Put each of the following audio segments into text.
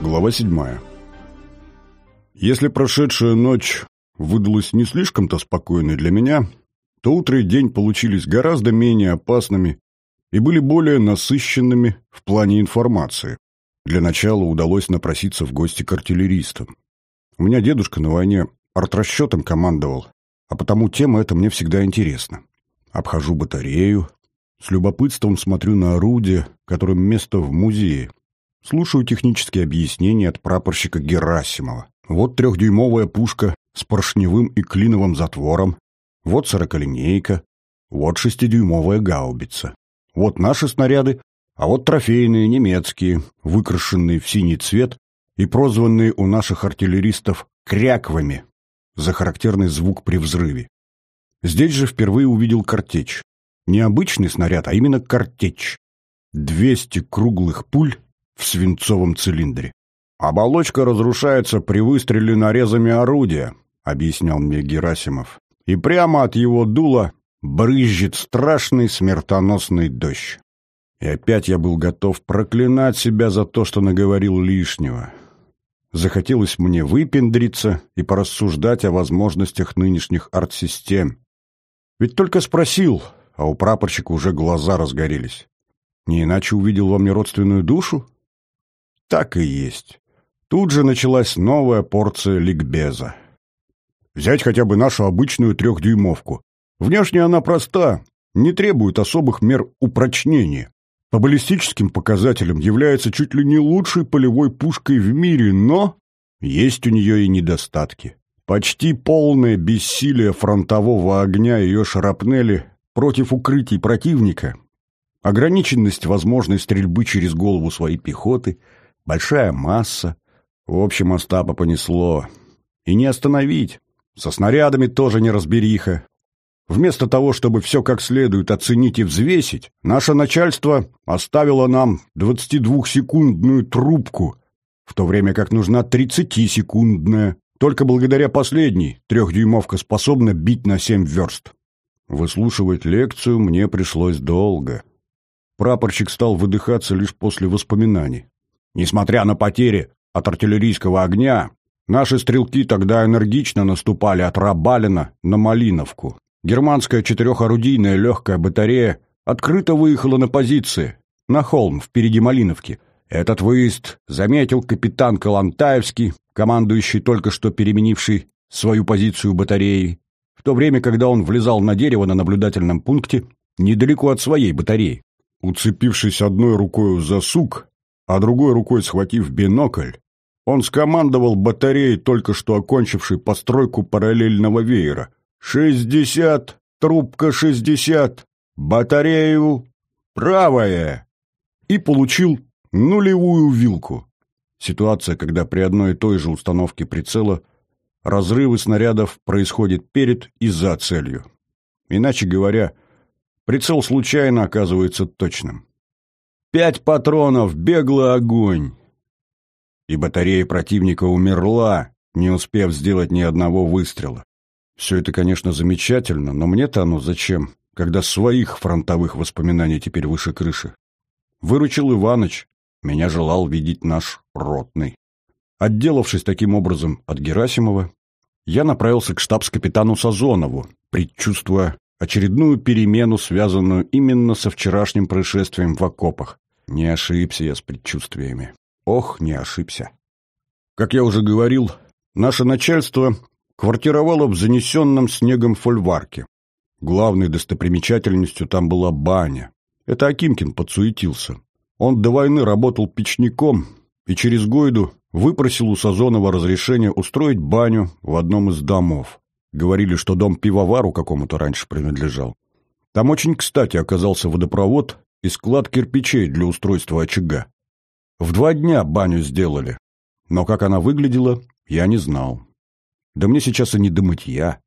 Глава седьмая. Если прошедшая ночь выдалась не слишком-то спокойной для меня, то утро и день получились гораздо менее опасными и были более насыщенными в плане информации. Для начала удалось напроситься в гости к артиллеристам. У меня дедушка на войне артрасчетом командовал, а потому тема эта мне всегда интересна. Обхожу батарею, с любопытством смотрю на орудие, которым место в музее, Слушаю технические объяснения от прапорщика Герасимова. Вот трехдюймовая пушка с поршневым и клиновым затвором, вот сорокалинейка, вот шестидюймовая гаубица. Вот наши снаряды, а вот трофейные немецкие, выкрашенные в синий цвет и прозванные у наших артиллеристов «кряквами» за характерный звук при взрыве. Здесь же впервые увидел картечь. Не обычный снаряд, а именно картечь. Двести круглых пуль в свинцовом цилиндре. «Оболочка разрушается при выстреле нарезами орудия», — объяснял мне Герасимов. «И прямо от его дула брызжет страшный смертоносный дождь». И опять я был готов проклинать себя за то, что наговорил лишнего. Захотелось мне выпендриться и порассуждать о возможностях нынешних арт-систем. Ведь только спросил, а у прапорщика уже глаза разгорелись. Не иначе увидел во мне родственную душу? Так и есть. Тут же началась новая порция ликбеза. Взять хотя бы нашу обычную трехдюймовку. Внешне она проста, не требует особых мер упрочнения. По баллистическим показателям является чуть ли не лучшей полевой пушкой в мире, но есть у нее и недостатки. Почти полное бессилие фронтового огня ее шарапнели против укрытий противника, ограниченность возможной стрельбы через голову своей пехоты — большая масса. В общем, Остапа понесло. И не остановить. Со снарядами тоже не разбериха. Вместо того, чтобы все как следует оценить и взвесить, наше начальство оставило нам 22-секундную трубку, в то время как нужна 30-секундная. Только благодаря последней трехдюймовка способна бить на 7 верст. Выслушивать лекцию мне пришлось долго. Прапорщик стал выдыхаться лишь после воспоминаний. Несмотря на потери от артиллерийского огня, наши стрелки тогда энергично наступали от Рабалина на Малиновку. Германская четырехорудийная легкая батарея открыто выехала на позиции, на холм впереди Малиновки. Этот выезд заметил капитан Калантаевский, командующий только что переменивший свою позицию батареи, в то время, когда он влезал на дерево на наблюдательном пункте недалеко от своей батареи. Уцепившись одной рукой за сук, а другой рукой схватив бинокль, он скомандовал батареей, только что окончившей постройку параллельного веера. «Шестьдесят! Трубка шестьдесят! Батарею! Правая!» И получил нулевую вилку. Ситуация, когда при одной и той же установке прицела разрывы снарядов происходят перед и за целью. Иначе говоря, прицел случайно оказывается точным. Пять патронов, беглый огонь. И батарея противника умерла, не успев сделать ни одного выстрела. Все это, конечно, замечательно, но мне-то оно зачем, когда своих фронтовых воспоминаний теперь выше крыши? Выручил Иваныч, меня желал видеть наш ротный. Отделавшись таким образом от Герасимова, я направился к штабс-капитану Сазонову, предчувствуя очередную перемену, связанную именно со вчерашним происшествием в окопах. Не ошибся я с предчувствиями. Ох, не ошибся. Как я уже говорил, наше начальство квартировало в занесенном снегом фольварке. Главной достопримечательностью там была баня. Это Акимкин подсуетился. Он до войны работал печником и через Гойду выпросил у Сазонова разрешение устроить баню в одном из домов. Говорили, что дом пивовару какому-то раньше принадлежал. Там очень кстати оказался водопровод и склад кирпичей для устройства очага. В два дня баню сделали, но как она выглядела, я не знал. Да мне сейчас и не до мытья.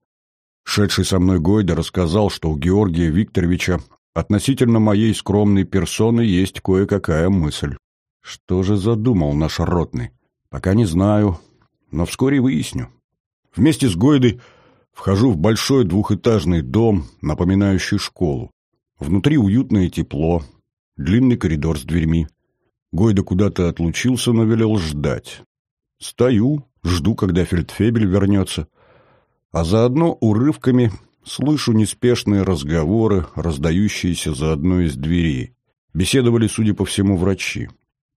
Шедший со мной Гойда рассказал, что у Георгия Викторовича относительно моей скромной персоны есть кое-какая мысль. Что же задумал наш ротный? Пока не знаю, но вскоре выясню. Вместе с Гойдой Вхожу в большой двухэтажный дом, напоминающий школу. Внутри уютно и тепло, длинный коридор с дверьми. Гойда куда-то отлучился, но велел ждать. Стою, жду, когда фельдфебель вернется. А заодно урывками слышу неспешные разговоры, раздающиеся за одной из дверей. Беседовали, судя по всему, врачи.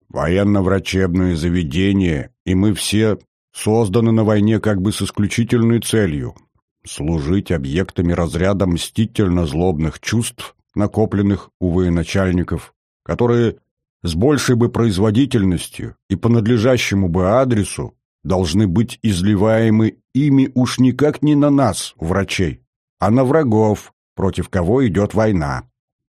Военно-врачебное заведение, и мы все созданы на войне как бы с исключительной целью — служить объектами разряда мстительно-злобных чувств, накопленных у военачальников, которые с большей бы производительностью и по надлежащему бы адресу должны быть изливаемы ими уж никак не на нас, врачей, а на врагов, против кого идет война.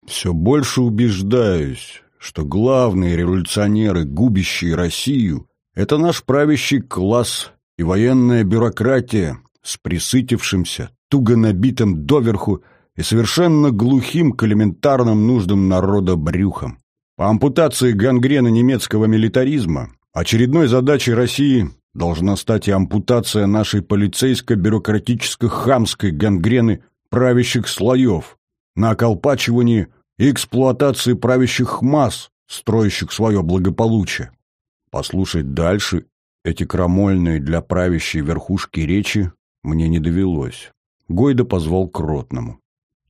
Все больше убеждаюсь, что главные революционеры, губящие Россию, это наш правящий класс и военная бюрократия с присытившимся, туго набитым доверху и совершенно глухим к элементарным нуждам народа брюхом. По ампутации гангрены немецкого милитаризма очередной задачей России должна стать и ампутация нашей полицейско-бюрократическо-хамской гангрены правящих слоев на околпачивании и эксплуатации правящих масс, строящих свое благополучие. Послушать дальше эти крамольные для правящей верхушки речи мне не довелось. Гойда позвал к Ротному.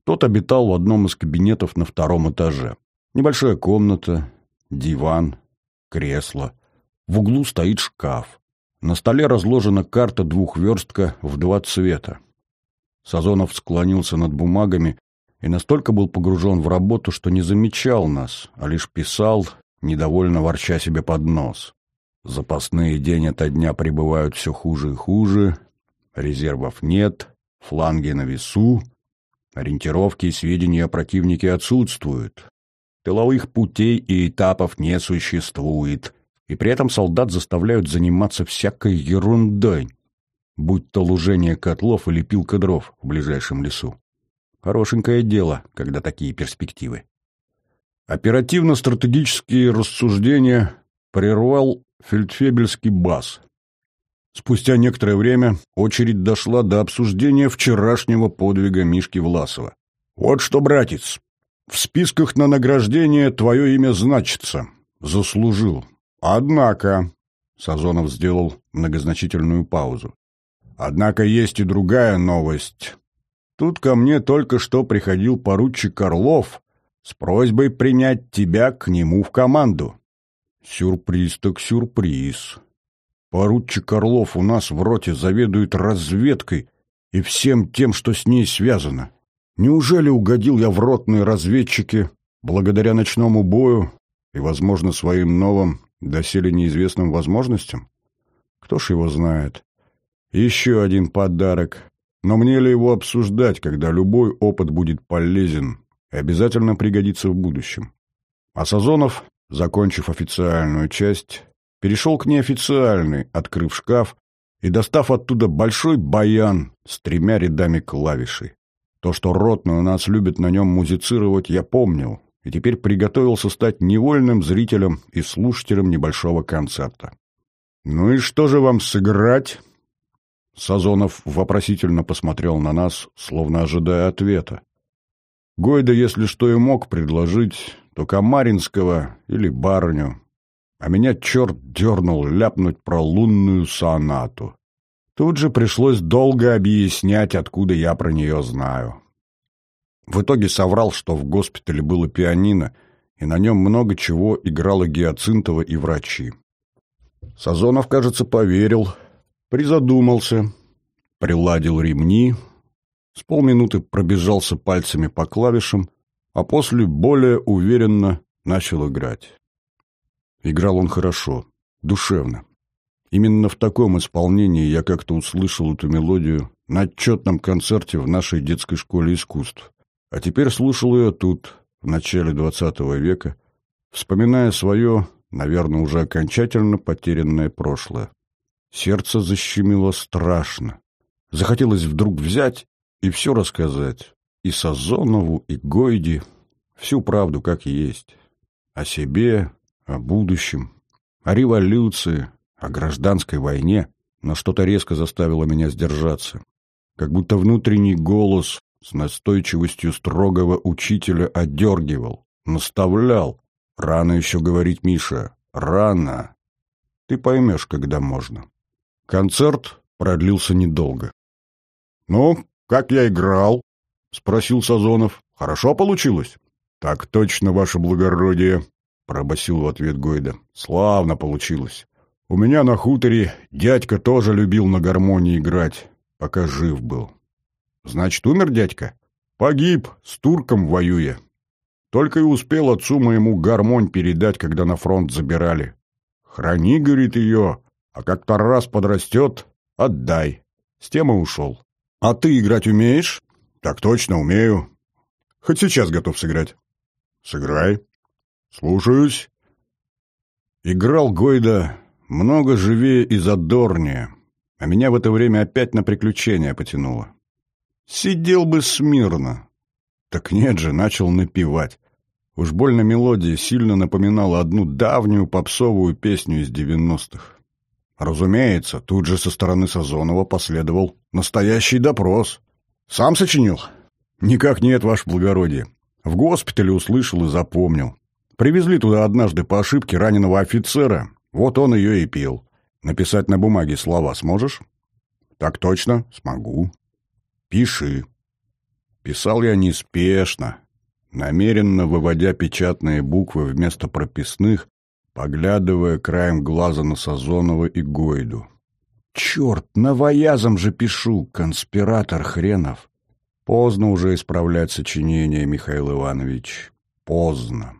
Тот обитал в одном из кабинетов на втором этаже. Небольшая комната, диван, кресло. В углу стоит шкаф. На столе разложена карта двухверстка в два цвета. Сазонов склонился над бумагами и настолько был погружен в работу, что не замечал нас, а лишь писал, недовольно ворча себе под нос. Запасные день ото дня прибывают все хуже и хуже, резервов нет, фланги на весу, ориентировки и сведения о противнике отсутствуют, тыловых путей и этапов не существует, и при этом солдат заставляют заниматься всякой ерундой, будь то лужение котлов или пилка дров в ближайшем лесу. Хорошенькое дело, когда такие перспективы. Оперативно-стратегические рассуждения прервал фельдфебельский бас. Спустя некоторое время очередь дошла до обсуждения вчерашнего подвига Мишки Власова. «Вот что, братец, в списках на награждение твое имя значится. Заслужил. Однако...» Сазонов сделал многозначительную паузу. «Однако есть и другая новость. Тут ко мне только что приходил поручик Орлов с просьбой принять тебя к нему в команду. Сюрприз так сюрприз. Поручик Орлов у нас в роте заведует разведкой и всем тем, что с ней связано. Неужели угодил я в ротные разведчики благодаря ночному бою и, возможно, своим новым, доселе неизвестным возможностям? Кто ж его знает? Еще один подарок но мне ли его обсуждать, когда любой опыт будет полезен и обязательно пригодится в будущем? А Сазонов, закончив официальную часть, перешел к неофициальной, открыв шкаф и достав оттуда большой баян с тремя рядами клавишей. То, что ротный у нас любит на нем музицировать, я помнил, и теперь приготовился стать невольным зрителем и слушателем небольшого концерта. «Ну и что же вам сыграть?» Сазонов вопросительно посмотрел на нас, словно ожидая ответа. Гойда, если что и мог предложить, то Камаринского или барню. А меня черт дернул ляпнуть про лунную сонату. Тут же пришлось долго объяснять, откуда я про нее знаю. В итоге соврал, что в госпитале было пианино, и на нем много чего играла Гиацинтова и врачи. Сазонов, кажется, поверил — Призадумался, приладил ремни, с полминуты пробежался пальцами по клавишам, а после более уверенно начал играть. Играл он хорошо, душевно. Именно в таком исполнении я как-то услышал эту мелодию на отчетном концерте в нашей детской школе искусств. А теперь слушал ее тут, в начале двадцатого века, вспоминая свое, наверное, уже окончательно потерянное прошлое. Сердце защемило страшно. Захотелось вдруг взять и все рассказать. И Сазонову, и Гойде. Всю правду, как есть. О себе, о будущем, о революции, о гражданской войне. Но что-то резко заставило меня сдержаться. Как будто внутренний голос с настойчивостью строгого учителя одергивал, наставлял. Рано еще говорить, Миша, рано. Ты поймешь, когда можно. Концерт продлился недолго. «Ну, как я играл?» — спросил Сазонов. «Хорошо получилось?» «Так точно, ваше благородие», — пробасил в ответ Гойда. «Славно получилось. У меня на хуторе дядька тоже любил на гармонии играть, пока жив был». «Значит, умер дядька?» «Погиб, с турком воюя. Только и успел отцу моему гармонь передать, когда на фронт забирали. Храни, — говорит, — ее, а как-то раз подрастет, отдай. С тем и ушел. А ты играть умеешь? Так точно, умею. Хоть сейчас готов сыграть. Сыграй. Слушаюсь. Играл Гойда много живее и задорнее, а меня в это время опять на приключения потянуло. Сидел бы смирно. Так нет же, начал напевать. Уж больно мелодия сильно напоминала одну давнюю попсовую песню из девяностых. Разумеется, тут же со стороны Сазонова последовал настоящий допрос. «Сам сочинил?» «Никак нет, ваше благородие. В госпитале услышал и запомнил. Привезли туда однажды по ошибке раненого офицера, вот он ее и пел. Написать на бумаге слова сможешь?» «Так точно, смогу». «Пиши». Писал я неспешно, намеренно выводя печатные буквы вместо прописных, поглядывая краем глаза на Сазонова и Гойду. «Черт, новоязом же пишу, конспиратор хренов!» Поздно уже исправлять сочинение, Михаил Иванович. Поздно.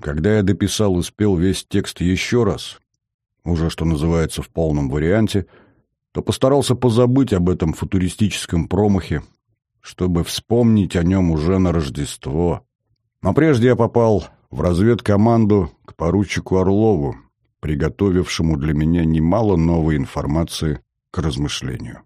Когда я дописал и спел весь текст еще раз, уже, что называется, в полном варианте, то постарался позабыть об этом футуристическом промахе, чтобы вспомнить о нем уже на Рождество. Но прежде я попал в разведкоманду к поручику Орлову, приготовившему для меня немало новой информации к размышлению.